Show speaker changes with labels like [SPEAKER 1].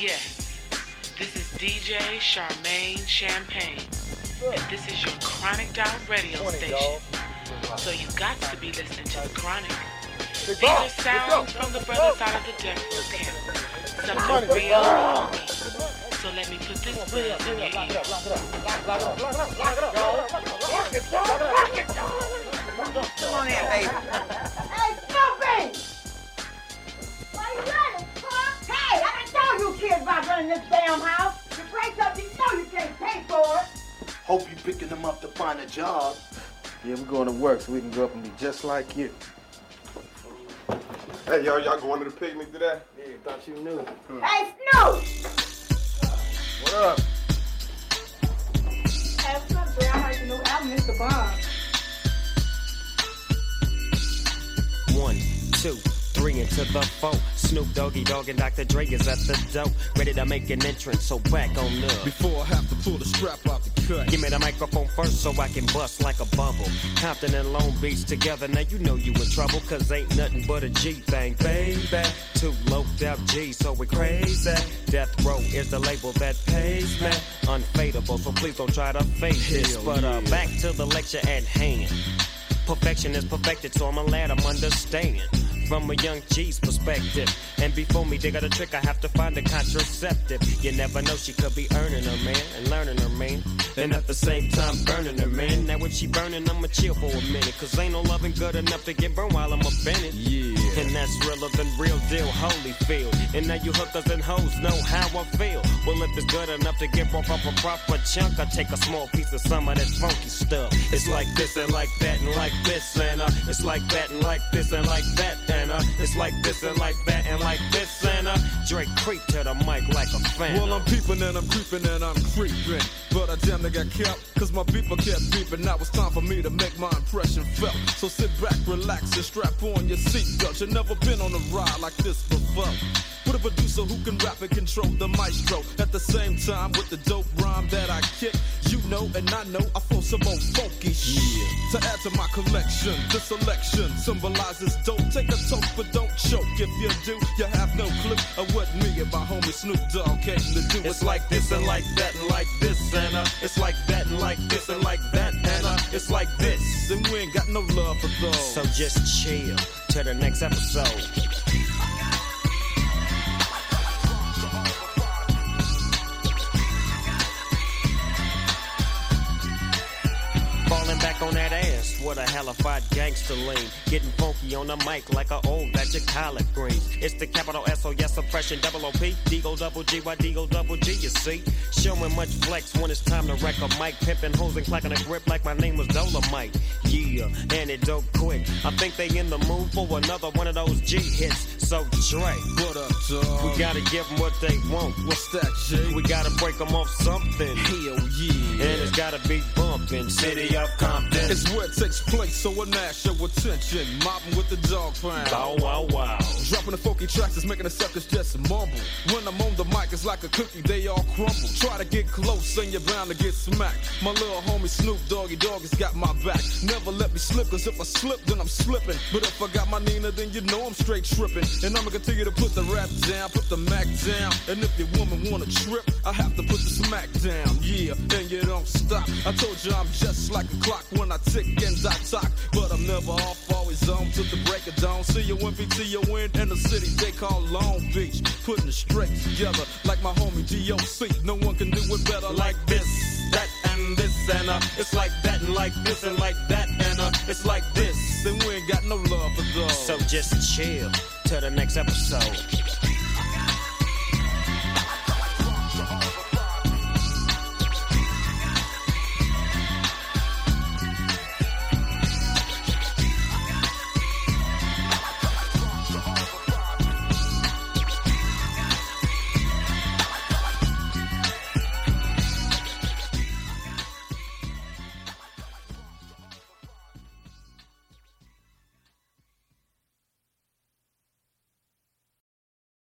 [SPEAKER 1] Yes, this is DJ Charmaine Champagne, and this is your Chronic Out radio station. So you got to be listening to the Chronic. These are sounds from the brother side of the row camp. Something real funky. So let me put this buzz in your ear.
[SPEAKER 2] Come on in, baby.
[SPEAKER 3] Hope you picking them up to find a job.
[SPEAKER 4] Yeah, we're going to work so we can grow up and be just like you.
[SPEAKER 5] Hey, y'all, y'all going to the picnic today?
[SPEAKER 4] Yeah, thought you knew. Hmm.
[SPEAKER 6] Hey, Snoop!
[SPEAKER 4] What up?
[SPEAKER 6] Hey, what's up, Dre? I heard your new album, Mr. Bomb.
[SPEAKER 7] One, two, three into the four. Snoop Doggy Dogg and Dr. Dre is at the door, ready to make an entrance. So back on up.
[SPEAKER 8] Before I have to pull the strap out the cut.
[SPEAKER 7] Give me the microphone first so I can bust like a bubble. Compton and Long Beach together, now you know you in trouble, cause ain't nothing but a G thing, baby. Two low out G, so we crazy. Death Row is the label that pays me. Unfadable, so please don't try to fake this. But uh, back to the lecture at hand. Perfection is perfected, so I'ma let 'em understand. From a young G's perspective. And before me they got a trick, I have to find a contraceptive. You never know, she could be earning her man and learning her man. And at the same time, burning her man. Now, when she burning, I'ma chill for a minute. Cause ain't no loving good enough to get burned while I'm it.
[SPEAKER 8] Yeah.
[SPEAKER 7] And that's realer than real deal, Holyfield. And now you hookers and hoes know how I feel. Well, if it's good enough to get broke off a proper chunk, I take a small piece of some of that funky stuff. It's like this and like that and like this and uh, it's like that and like this and like that and uh, it's like this and like that and like this and uh, Drake creep to the mic like a fan.
[SPEAKER 8] Well, I'm peeping and I'm creeping and I'm creeping. But I damn near got kept, cause my beeper kept beeping. Now it's time for me to make my impression felt. So sit back, relax, and strap on your seatbelt. You've never been on a ride like this before. With a producer who can rap and control the maestro. At the same time, with the dope rhyme that I kick, you know and I know I flow some more funky shit. To add to my collection, the selection symbolizes dope. Take a toke, but don't choke. If you do, you have no clue of what me and my homie Snoop Dogg came to do.
[SPEAKER 7] It's like this and like that and like this and uh, it's like that and like this and like that and uh, it's like this.
[SPEAKER 8] and we ain't got no love for those.
[SPEAKER 7] So just chill till the next episode. Back on that ass, what a hellified gangster lean. Getting funky on the mic like a old batch of collard greens. It's the capital S O yes oppression, double O P, Deagle double G, Y Deagle double G, you see. Showing much flex when it's time to wreck a mic. Pimping hoes and clacking a grip like my name was Dolomite. Yeah, and it dope quick. I think they in the mood for another one of those G hits. So Dre,
[SPEAKER 8] What up, dog?
[SPEAKER 7] we gotta give them what they want.
[SPEAKER 8] What's that, Jay?
[SPEAKER 7] We gotta break them off something.
[SPEAKER 8] Hell yeah.
[SPEAKER 7] And it's gotta be bumping. City of Compton.
[SPEAKER 8] It's where it takes place, so I nash your attention. Mobbing with the dog pound.
[SPEAKER 7] Bow wow wow.
[SPEAKER 8] Dropping the funky tracks is making the suckers just mumble. When I'm on the mic, it's like a cookie, they all crumble. Try to get close and you're bound to get smacked. My little homie Snoop Doggy Dogg has got my back. Never let me slip, cause if I slip, then I'm slipping. But if I got my Nina, then you know I'm straight tripping. And I'ma continue to put the rap down, put the Mac down. And if your woman wanna trip, I have to put the smack down. Yeah, and you don't stop. I told you I'm just like a clock when I tick and I talk. But I'm never off, always on to the break of dawn. See you when PTON in the city they call Long Beach. Putting it straight together like my homie DOC. No one can do it better like this.
[SPEAKER 7] that and this and uh, it's like that and like this and like that and uh, it's like this.
[SPEAKER 8] Then we ain't got no love for those.
[SPEAKER 7] So just chill till the next episode.